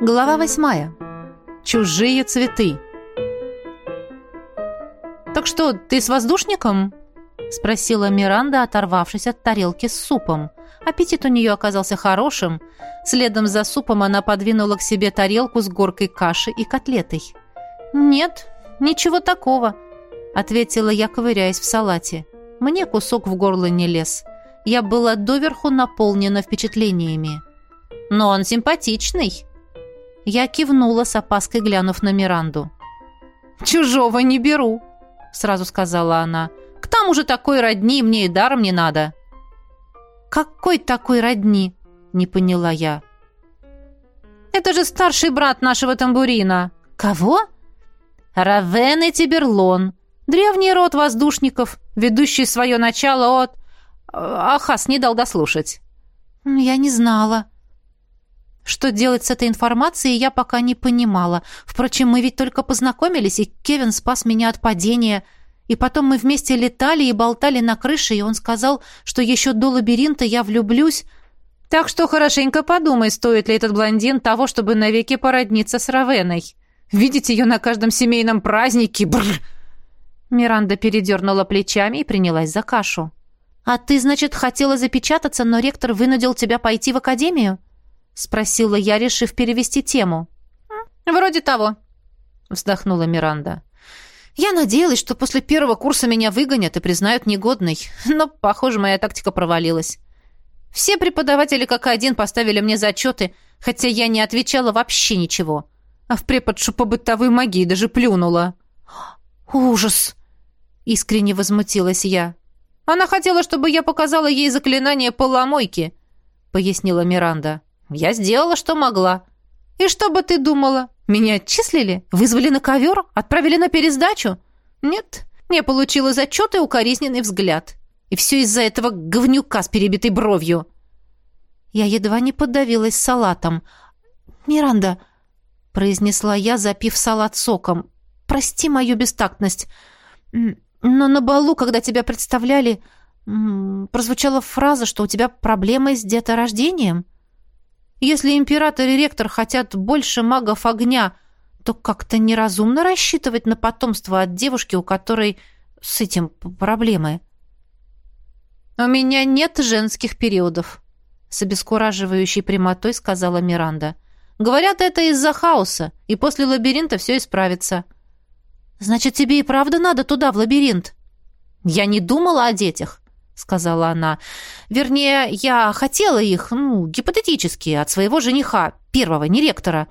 Глава восьмая. Чужие цветы. «Так что, ты с воздушником?» — спросила Миранда, оторвавшись от тарелки с супом. Аппетит у нее оказался хорошим. Следом за супом она подвинула к себе тарелку с горкой каши и котлетой. «Нет, ничего такого», — ответила я, ковыряясь в салате. Мне кусок в горло не лез. Я была доверху наполнена впечатлениями. «Но он симпатичный», я кивнула с опаской, глянув на Миранду. «Чужого не беру», — сразу сказала она. «К тому же такой родни мне и даром не надо». «Какой такой родни?» — не поняла я. «Это же старший брат нашего тамбурина». «Кого?» «Равен и Тиберлон. Древний род воздушников, ведущий свое начало от...» Ахас не дал дослушать. «Я не знала», что делать с этой информацией, я пока не понимала. Впрочем, мы ведь только познакомились, и Кевин спас меня от падения. И потом мы вместе летали и болтали на крыше, и он сказал, что еще до лабиринта я влюблюсь. Так что хорошенько подумай, стоит ли этот блондин того, чтобы навеки породниться с Равеной. Видеть ее на каждом семейном празднике. Бррр. Миранда передернула плечами и принялась за кашу. «А ты, значит, хотела запечататься, но ректор вынудил тебя пойти в академию?» Спросила я, решив перевести тему. Вроде того, вздохнула Миранда. Я надеялась, что после первого курса меня выгонят и признают негодной, но, похоже, моя тактика провалилась. Все преподаватели как один поставили мне зачеты, хотя я не отвечала вообще ничего. А в преподшу по бытовой магии даже плюнула. «Ужас!» — искренне возмутилась я. «Она хотела, чтобы я показала ей заклинание поломойки», — пояснила Миранда. Я сделала, что могла. И что бы ты думала? Меня отчислили? Вызвали на ковер? Отправили на пересдачу? Нет, не получила зачет и укоризненный взгляд. И все из-за этого говнюка с перебитой бровью. Я едва не подавилась салатом. «Миранда», — произнесла я, запив салат соком, — «прости мою бестактность, но на балу, когда тебя представляли, прозвучала фраза, что у тебя проблемы с деторождением». Если император и ректор хотят больше магов огня, то как-то неразумно рассчитывать на потомство от девушки, у которой с этим проблемы. «У меня нет женских периодов», — с обескураживающей прямотой сказала Миранда. «Говорят, это из-за хаоса, и после лабиринта все исправится». «Значит, тебе и правда надо туда, в лабиринт?» «Я не думала о детях сказала она. Вернее, я хотела их, ну, гипотетически, от своего жениха, первого, не ректора.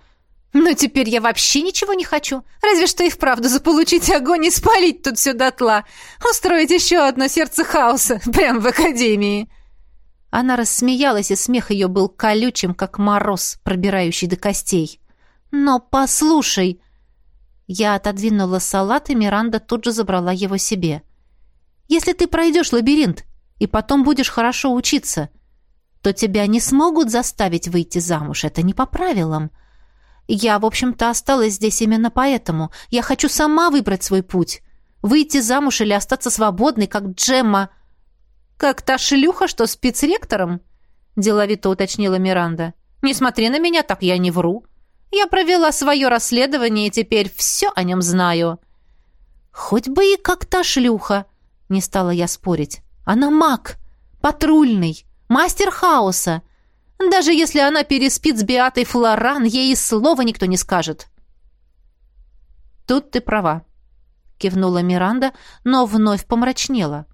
Но теперь я вообще ничего не хочу. Разве что и вправду заполучить огонь и спалить тут все дотла. Устроить еще одно сердце хаоса прямо в академии. Она рассмеялась, и смех ее был колючим, как мороз, пробирающий до костей. «Но послушай...» Я отодвинула салат, и Миранда тут же забрала его себе. «Если ты пройдешь лабиринт, и потом будешь хорошо учиться, то тебя не смогут заставить выйти замуж. Это не по правилам. Я, в общем-то, осталась здесь именно поэтому. Я хочу сама выбрать свой путь. Выйти замуж или остаться свободной, как Джемма. Как та шлюха, что спит с ректором? Деловито уточнила Миранда. Не смотри на меня, так я не вру. Я провела свое расследование и теперь все о нем знаю. Хоть бы и как та шлюха, не стала я спорить. Она маг, патрульный, мастер хаоса. Даже если она переспит с Биатой Флоран, ей и слова никто не скажет. Тут ты права, кивнула Миранда, но вновь помрачнела.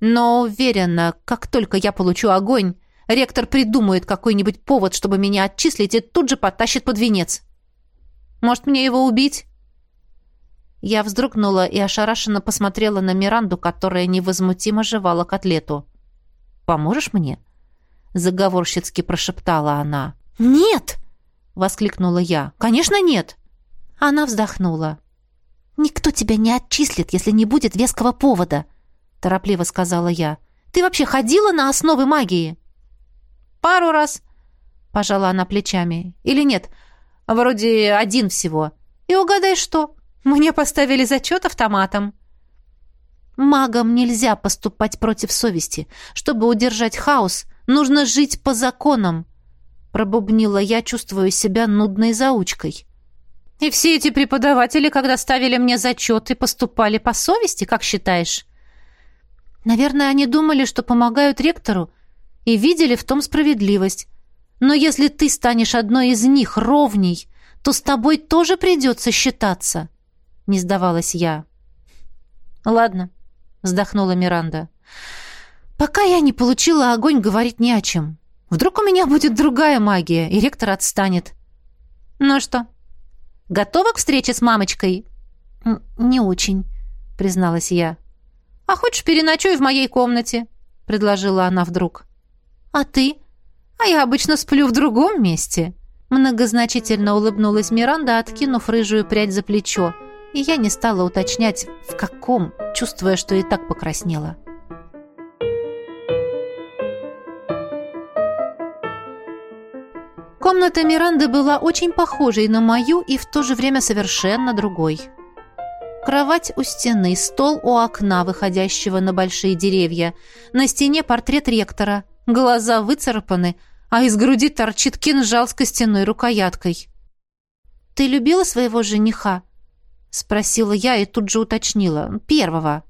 Но уверена, как только я получу огонь, ректор придумает какой-нибудь повод, чтобы меня отчислить, и тут же потащит под венец. Может, мне его убить? Я вздрогнула и ошарашенно посмотрела на Миранду, которая невозмутимо жевала котлету. «Поможешь мне?» Заговорщицки прошептала она. «Нет!» — воскликнула я. «Конечно нет!» Она вздохнула. «Никто тебя не отчислит, если не будет веского повода», — торопливо сказала я. «Ты вообще ходила на основы магии?» «Пару раз», — пожала она плечами. «Или нет? Вроде один всего. И угадай, что?» Мне поставили зачет автоматом. Магам нельзя поступать против совести. Чтобы удержать хаос, нужно жить по законам. — пробубнила я, чувствую себя нудной заучкой. «И все эти преподаватели, когда ставили мне зачеты, поступали по совести, как считаешь?» «Наверное, они думали, что помогают ректору, и видели в том справедливость. Но если ты станешь одной из них ровней, то с тобой тоже придется считаться», — не сдавалась я. «Ладно», — вздохнула Миранда. «Пока я не получила огонь, говорить не о чем. Вдруг у меня будет другая магия, и ректор отстанет». «Ну что, готова к встрече с мамочкой?» «Не очень», — призналась я. «А хочешь, переночуй в моей комнате?» — предложила она вдруг. «А ты?» «А я обычно сплю в другом месте». Многозначительно улыбнулась Миранда, откинув рыжую прядь за плечо и я не стала уточнять, в каком, чувствуя, что и так покраснела. Комната Миранды была очень похожей на мою и в то же время совершенно другой. Кровать у стены, стол у окна, выходящего на большие деревья. На стене портрет ректора. Глаза выцарапаны, а из груди торчит кинжал с костяной рукояткой. «Ты любила своего жениха?» — спросила я и тут же уточнила. «Первого».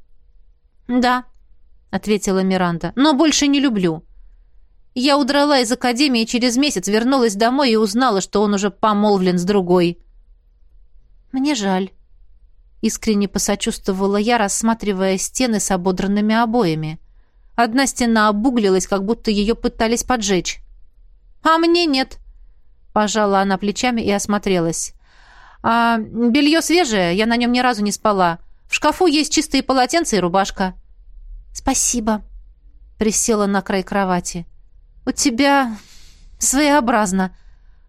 «Да», — ответила Миранда, — «но больше не люблю». Я удрала из академии через месяц, вернулась домой и узнала, что он уже помолвлен с другой. «Мне жаль», — искренне посочувствовала я, рассматривая стены с ободранными обоями. Одна стена обуглилась, как будто ее пытались поджечь. «А мне нет», — пожала она плечами и осмотрелась. А белье свежее, я на нем ни разу не спала. В шкафу есть чистые полотенца и рубашка». «Спасибо», — присела на край кровати. «У тебя своеобразно.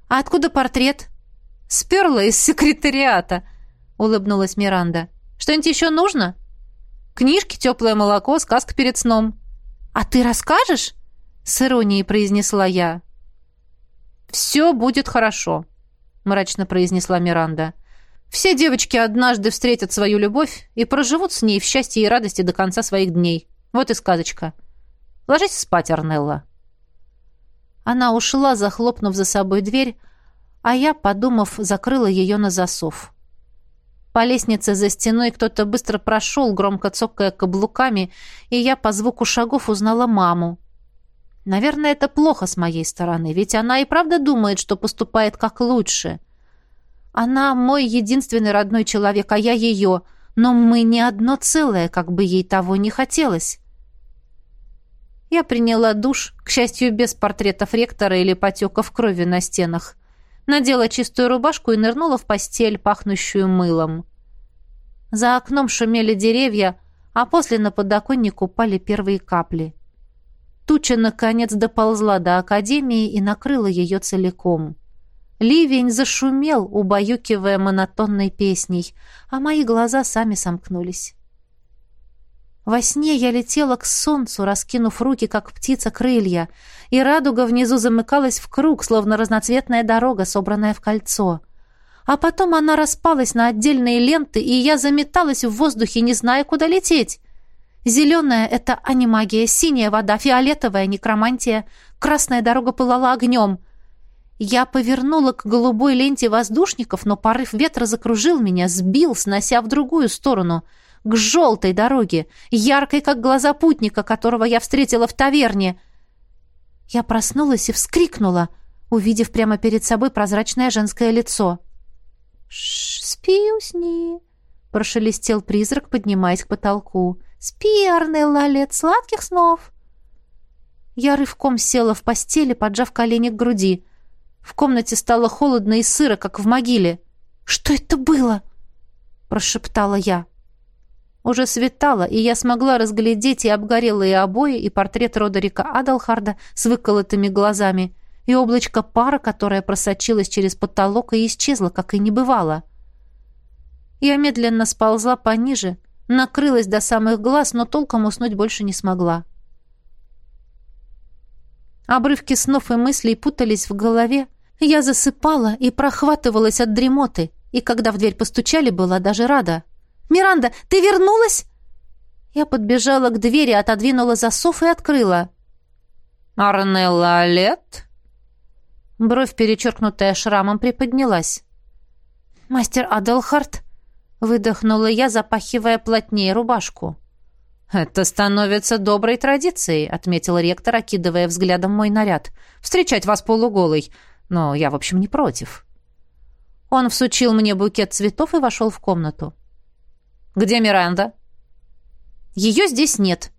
А откуда портрет?» «Сперла из секретариата», — улыбнулась Миранда. «Что-нибудь еще нужно?» «Книжки, теплое молоко, сказка перед сном». «А ты расскажешь?» — с иронией произнесла я. «Все будет хорошо», мрачно произнесла Миранда. Все девочки однажды встретят свою любовь и проживут с ней в счастье и радости до конца своих дней. Вот и сказочка. Ложись спать, Арнелла. Она ушла, захлопнув за собой дверь, а я, подумав, закрыла ее на засов. По лестнице за стеной кто-то быстро прошел, громко цокая каблуками, и я по звуку шагов узнала маму. Наверное, это плохо с моей стороны, ведь она и правда думает, что поступает как лучше. Она мой единственный родной человек, а я ее, но мы не одно целое, как бы ей того не хотелось. Я приняла душ, к счастью, без портретов ректора или потеков крови на стенах. Надела чистую рубашку и нырнула в постель, пахнущую мылом. За окном шумели деревья, а после на подоконник упали первые капли. Туча, наконец, доползла до академии и накрыла ее целиком. Ливень зашумел, убаюкивая монотонной песней, а мои глаза сами сомкнулись. Во сне я летела к солнцу, раскинув руки, как птица крылья, и радуга внизу замыкалась в круг, словно разноцветная дорога, собранная в кольцо. А потом она распалась на отдельные ленты, и я заметалась в воздухе, не зная, куда лететь. Зеленая — это анимагия, синяя вода, фиолетовая — некромантия, красная дорога пылала огнем. Я повернула к голубой ленте воздушников, но порыв ветра закружил меня, сбил, снося в другую сторону, к желтой дороге, яркой, как глаза путника, которого я встретила в таверне. Я проснулась и вскрикнула, увидев прямо перед собой прозрачное женское лицо. «Ш, спи, усни», — прошелестел призрак, поднимаясь к потолку. «Спи, Арнелла, лет сладких снов!» Я рывком села в постели, поджав колени к груди. В комнате стало холодно и сыро, как в могиле. «Что это было?» — прошептала я. Уже светало, и я смогла разглядеть и обгорелые обои, и портрет Родерика Адалхарда с выколотыми глазами, и облачко пара, которое просочилось через потолок и исчезло, как и не бывало. Я медленно сползла пониже, накрылась до самых глаз, но толком уснуть больше не смогла. Обрывки снов и мыслей путались в голове. Я засыпала и прохватывалась от дремоты, и когда в дверь постучали, была даже рада. «Миранда, ты вернулась?» Я подбежала к двери, отодвинула засов и открыла. «Арнелла Олет?» Бровь, перечеркнутая шрамом, приподнялась. «Мастер Аделхарт?» — выдохнула я, запахивая плотнее рубашку. «Это становится доброй традицией», — отметил ректор, окидывая взглядом мой наряд. «Встречать вас полуголой. Но я, в общем, не против». Он всучил мне букет цветов и вошел в комнату. «Где Миранда?» «Ее здесь нет»,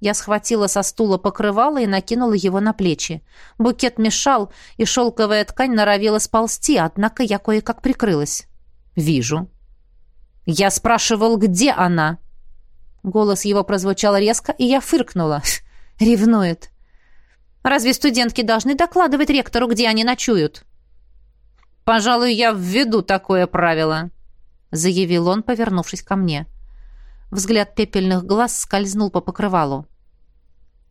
я схватила со стула покрывало и накинула его на плечи. Букет мешал, и шелковая ткань норовила сползти, однако я кое-как прикрылась. «Вижу». «Я спрашивал, где она?» Голос его прозвучал резко, и я фыркнула. «Ревнует». «Разве студентки должны докладывать ректору, где они ночуют?» «Пожалуй, я введу такое правило», — заявил он, повернувшись ко мне. «Я Взгляд пепельных глаз скользнул по покрывалу.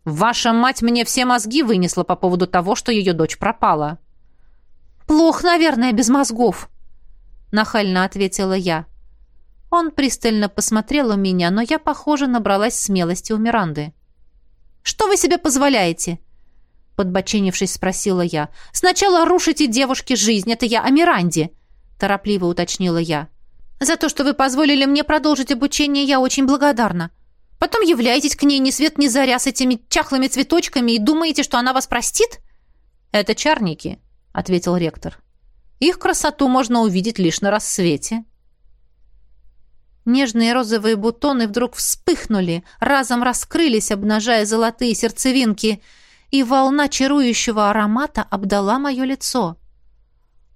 «Ваша мать мне все мозги вынесла по поводу того, что ее дочь пропала». «Плохо, наверное, без мозгов», — нахально ответила я. Он пристально посмотрел у меня, но я, похоже, набралась смелости у Миранды. «Что вы себе позволяете?» Подбоченившись, спросила я. «Сначала рушите девушке жизнь, это я о Миранде», торопливо уточнила я. За то, что вы позволили мне продолжить обучение, я очень благодарна. Потом являетесь к ней ни свет ни заря с этими чахлыми цветочками и думаете, что она вас простит? Это чарники, ответил ректор. Их красоту можно увидеть лишь на рассвете. Нежные розовые бутоны вдруг вспыхнули, разом раскрылись, обнажая золотые сердцевинки, и волна чарующего аромата обдала мое лицо.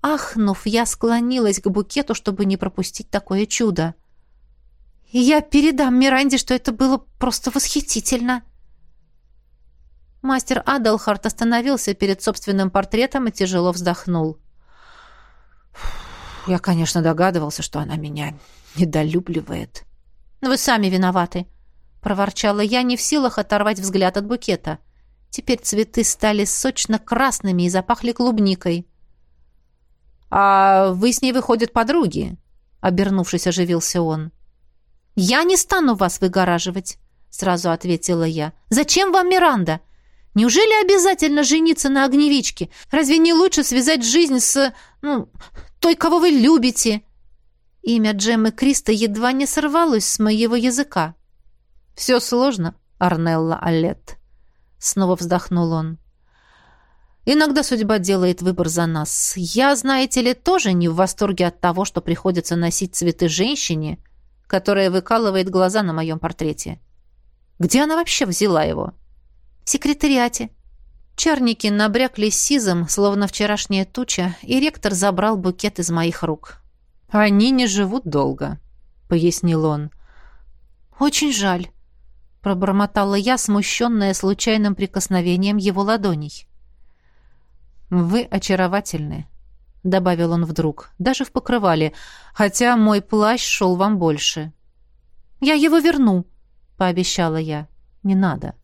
Ахнув, я склонилась к букету, чтобы не пропустить такое чудо. я передам Миранде, что это было просто восхитительно. Мастер Адалхарт остановился перед собственным портретом и тяжело вздохнул. Я, конечно, догадывался, что она меня недолюбливает. Вы сами виноваты, проворчала я, не в силах оторвать взгляд от букета. Теперь цветы стали сочно-красными и запахли клубникой. «А вы с ней, выходят, подруги?» Обернувшись, оживился он. «Я не стану вас выгораживать», — сразу ответила я. «Зачем вам Миранда? Неужели обязательно жениться на огневичке? Разве не лучше связать жизнь с... ну, той, кого вы любите?» Имя Джеммы Криста едва не сорвалось с моего языка. «Все сложно, Арнелла Аллет», — снова вздохнул он. Иногда судьба делает выбор за нас. Я, знаете ли, тоже не в восторге от того, что приходится носить цветы женщине, которая выкалывает глаза на моем портрете. Где она вообще взяла его? В секретариате. Чарники набрякли сизом, словно вчерашняя туча, и ректор забрал букет из моих рук. «Они не живут долго», — пояснил он. «Очень жаль», — пробормотала я, смущенная случайным прикосновением его ладоней. «Вы очаровательны», — добавил он вдруг, — «даже в покрывале, хотя мой плащ шел вам больше». «Я его верну», — пообещала я. «Не надо».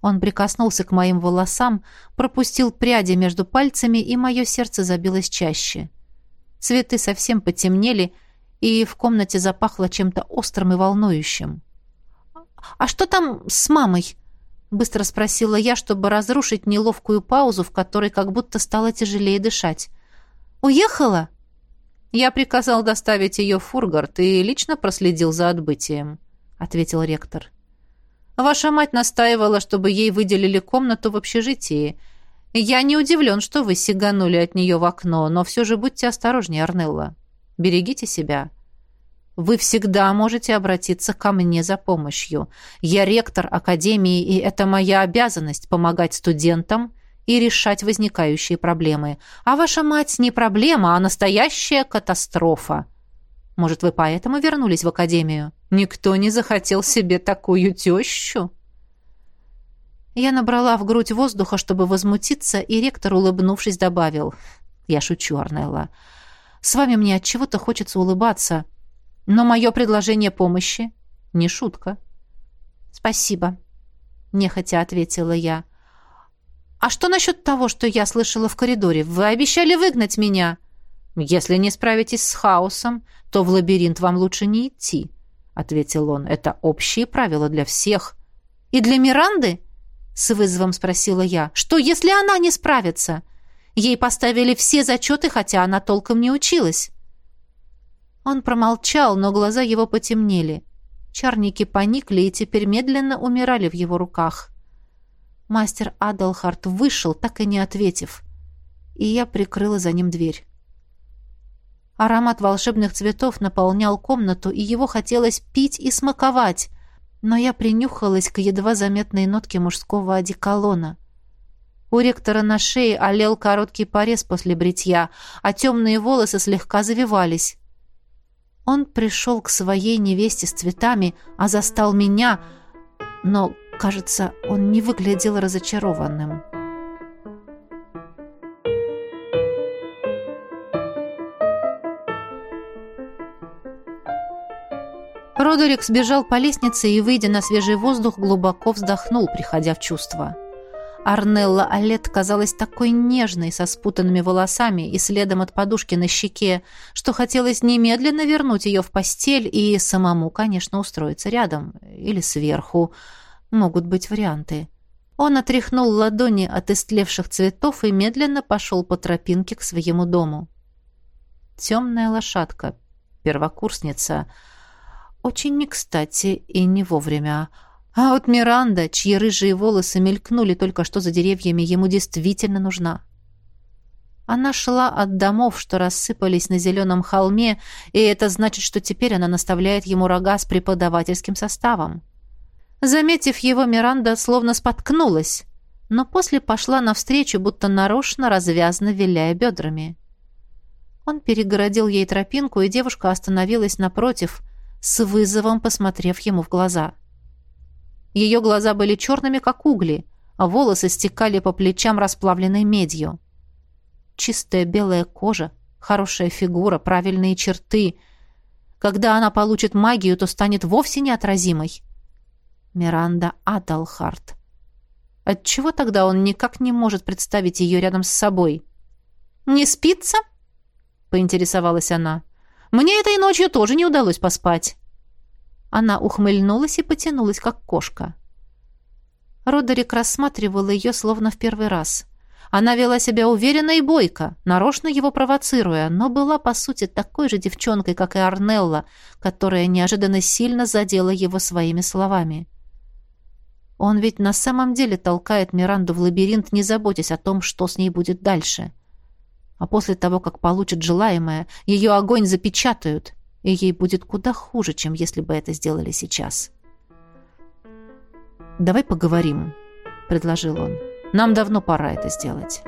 Он прикоснулся к моим волосам, пропустил пряди между пальцами, и мое сердце забилось чаще. Цветы совсем потемнели, и в комнате запахло чем-то острым и волнующим. «А что там с мамой?» Быстро спросила я, чтобы разрушить неловкую паузу, в которой как будто стало тяжелее дышать. «Уехала?» «Я приказал доставить ее в Фургард и лично проследил за отбытием», — ответил ректор. «Ваша мать настаивала, чтобы ей выделили комнату в общежитии. Я не удивлен, что вы сиганули от нее в окно, но все же будьте осторожнее, Арнелла. Берегите себя. Вы всегда можете обратиться ко мне за помощью. Я ректор академии, и это моя обязанность помогать студентам и решать возникающие проблемы. А ваша мать не проблема, а настоящая катастрофа. Может, вы поэтому вернулись в академию? Никто не захотел себе такую тещу?» Я набрала в грудь воздуха, чтобы возмутиться, и ректор, улыбнувшись, добавил. «Я шучу, Арнелла. С вами мне от чего-то хочется улыбаться». Но мое предложение помощи — не шутка. «Спасибо», — нехотя ответила я. «А что насчет того, что я слышала в коридоре? Вы обещали выгнать меня». «Если не справитесь с хаосом, то в лабиринт вам лучше не идти», — ответил он. «Это общие правила для всех». «И для Миранды?» — с вызовом спросила я. «Что, если она не справится?» Ей поставили все зачеты, хотя она толком не училась. Он промолчал, но глаза его потемнели. Чарники поникли и теперь медленно умирали в его руках. Мастер Адалхарт вышел, так и не ответив. И я прикрыла за ним дверь. Аромат волшебных цветов наполнял комнату, и его хотелось пить и смаковать, но я принюхалась к едва заметной нотке мужского одеколона. У ректора на шее олел короткий порез после бритья, а темные волосы слегка завивались. Он пришел к своей невесте с цветами, а застал меня, но, кажется, он не выглядел разочарованным. Родерик сбежал по лестнице и, выйдя на свежий воздух, глубоко вздохнул, приходя в чувство. Арнелла Алет казалась такой нежной, со спутанными волосами и следом от подушки на щеке, что хотелось немедленно вернуть ее в постель и самому, конечно, устроиться рядом или сверху. Могут быть варианты. Он отряхнул ладони от истлевших цветов и медленно пошел по тропинке к своему дому. Темная лошадка, первокурсница, очень не кстати и не вовремя. А вот Миранда, чьи рыжие волосы мелькнули только что за деревьями, ему действительно нужна. Она шла от домов, что рассыпались на зеленом холме, и это значит, что теперь она наставляет ему рога с преподавательским составом. Заметив его, Миранда словно споткнулась, но после пошла навстречу, будто нарочно развязно виляя бедрами. Он перегородил ей тропинку, и девушка остановилась напротив, с вызовом посмотрев ему в глаза — ее глаза были черными, как угли, а волосы стекали по плечам расплавленной медью. Чистая белая кожа, хорошая фигура, правильные черты. Когда она получит магию, то станет вовсе неотразимой. Миранда Адалхарт. Отчего тогда он никак не может представить ее рядом с собой? «Не спится?» — поинтересовалась она. «Мне этой ночью тоже не удалось поспать». Она ухмыльнулась и потянулась, как кошка. Родерик рассматривал ее словно в первый раз. Она вела себя уверенно и бойко, нарочно его провоцируя, но была, по сути, такой же девчонкой, как и Арнелла, которая неожиданно сильно задела его своими словами. Он ведь на самом деле толкает Миранду в лабиринт, не заботясь о том, что с ней будет дальше. А после того, как получит желаемое, ее огонь запечатают, и ей будет куда хуже, чем если бы это сделали сейчас. «Давай поговорим», — предложил он. «Нам давно пора это сделать».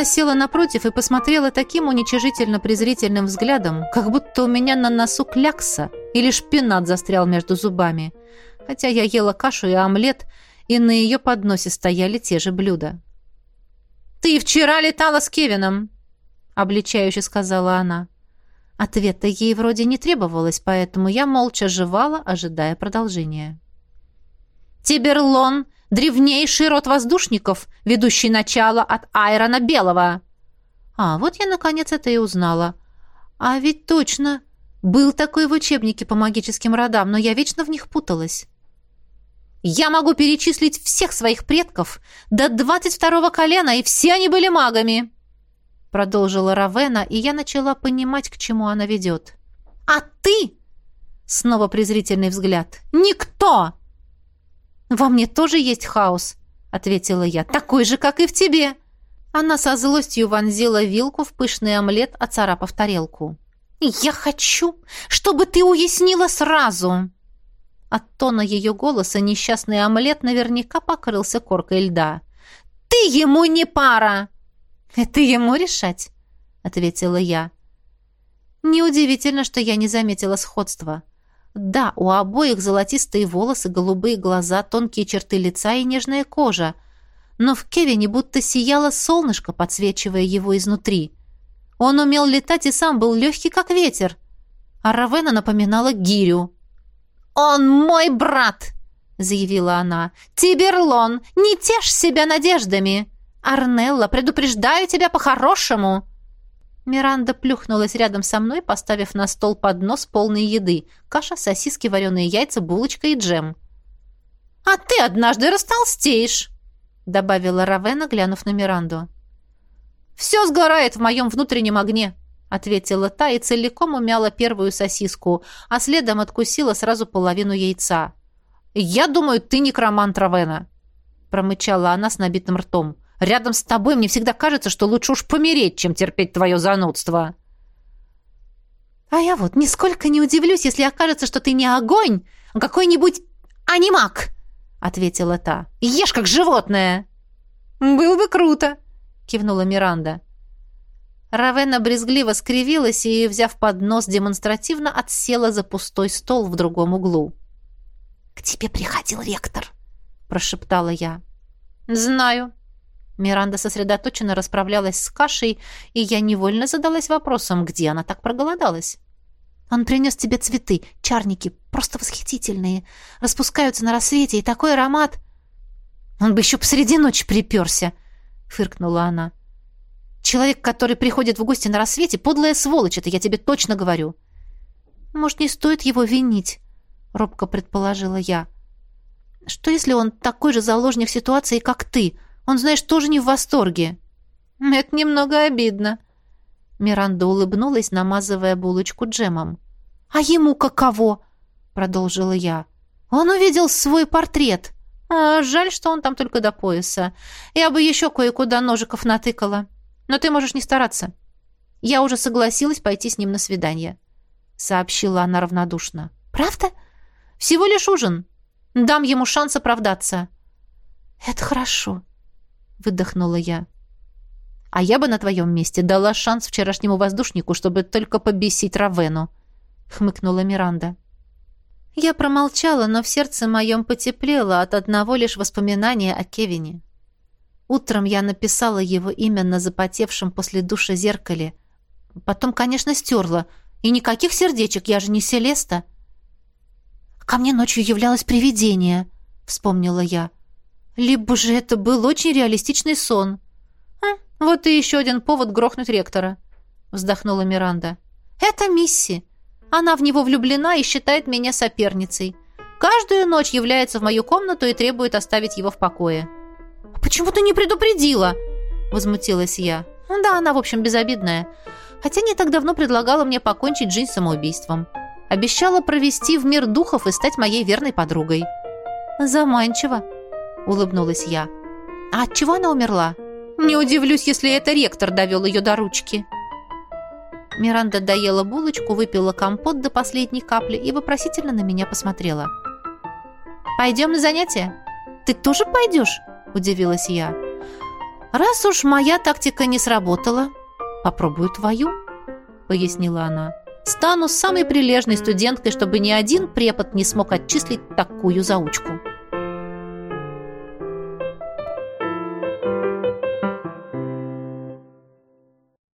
Равена села напротив и посмотрела таким уничижительно-презрительным взглядом, как будто у меня на носу клякса или шпинат застрял между зубами. Хотя я ела кашу и омлет, и на ее подносе стояли те же блюда. «Ты вчера летала с Кевином!» — обличающе сказала она. Ответа ей вроде не требовалось, поэтому я молча жевала, ожидая продолжения. «Тиберлон — древнейший род воздушников, ведущий начало от Айрона Белого!» А, вот я наконец это и узнала. А ведь точно, был такой в учебнике по магическим родам, но я вечно в них путалась. Я могу перечислить всех своих предков до двадцать второго колена, и все они были магами!» Продолжила Равена, и я начала понимать, к чему она ведет. «А ты?» Снова презрительный взгляд. «Никто!» «Во мне тоже есть хаос», — ответила я. «Такой же, как и в тебе!» Она со злостью вонзила вилку в пышный омлет, оцарапав тарелку. «Я хочу, чтобы ты уяснила сразу!» От тона ее голоса несчастный омлет наверняка покрылся коркой льда. «Ты ему не пара!» «Это ему решать», — ответила я. Неудивительно, что я не заметила сходства. Да, у обоих золотистые волосы, голубые глаза, тонкие черты лица и нежная кожа. Но в Кевине будто сияло солнышко, подсвечивая его изнутри. Он умел летать и сам был легкий, как ветер. А Равена напоминала гирю. «Он мой брат!» — заявила она. «Тиберлон, не тешь себя надеждами! Арнелла, предупреждаю тебя по-хорошему!» Миранда плюхнулась рядом со мной, поставив на стол поднос полный еды. Каша, сосиски, вареные яйца, булочка и джем. «А ты однажды растолстеешь!» добавила Равена, глянув на Миранду. «Все сгорает в моем внутреннем огне», — ответила та и целиком умяла первую сосиску, а следом откусила сразу половину яйца. «Я думаю, ты некромант Равена», — промычала она с набитым ртом. «Рядом с тобой мне всегда кажется, что лучше уж помереть, чем терпеть твое занудство». «А я вот нисколько не удивлюсь, если окажется, что ты не огонь, а какой-нибудь анимак», — ответила та. «Ешь как животное!» «Было бы круто!» — кивнула Миранда. Равена брезгливо скривилась и, взяв поднос, демонстративно отсела за пустой стол в другом углу. «К тебе приходил ректор», — прошептала я. «Знаю». Миранда сосредоточенно расправлялась с кашей, и я невольно задалась вопросом, где она так проголодалась. Он принес тебе цветы, чарники, просто восхитительные. Распускаются на рассвете, и такой аромат... Он бы еще посреди ночи приперся, — фыркнула она. Человек, который приходит в гости на рассвете, подлая сволочь, это я тебе точно говорю. Может, не стоит его винить, — робко предположила я. Что, если он такой же заложник ситуации, как ты? Он, знаешь, тоже не в восторге. Это немного обидно, — Миранда улыбнулась, намазывая булочку джемом. «А ему каково?» — продолжила я. «Он увидел свой портрет. А, жаль, что он там только до пояса. Я бы еще кое-куда ножиков натыкала. Но ты можешь не стараться. Я уже согласилась пойти с ним на свидание», — сообщила она равнодушно. «Правда? Всего лишь ужин. Дам ему шанс оправдаться». «Это хорошо», — выдохнула я. А я бы на твоем месте дала шанс вчерашнему воздушнику, чтобы только побесить Равену», — хмыкнула Миранда. Я промолчала, но в сердце моем потеплело от одного лишь воспоминания о Кевине. Утром я написала его имя на запотевшем после душа зеркале. Потом, конечно, стерла. И никаких сердечек, я же не Селеста. «Ко мне ночью являлось привидение», — вспомнила я. «Либо же это был очень реалистичный сон». «Вот и еще один повод грохнуть ректора», — вздохнула Миранда. «Это Мисси. Она в него влюблена и считает меня соперницей. Каждую ночь является в мою комнату и требует оставить его в покое». «А «Почему ты не предупредила?» — возмутилась я. «Да, она, в общем, безобидная. Хотя не так давно предлагала мне покончить жизнь самоубийством. Обещала провести в мир духов и стать моей верной подругой». «Заманчиво», — улыбнулась я. «А от чего она умерла?» Не удивлюсь, если это ректор довел ее до ручки. Миранда доела булочку, выпила компот до последней капли и вопросительно на меня посмотрела. «Пойдем на занятия?» «Ты тоже пойдешь?» – удивилась я. «Раз уж моя тактика не сработала, попробую твою», – пояснила она. «Стану самой прилежной студенткой, чтобы ни один препод не смог отчислить такую заучку».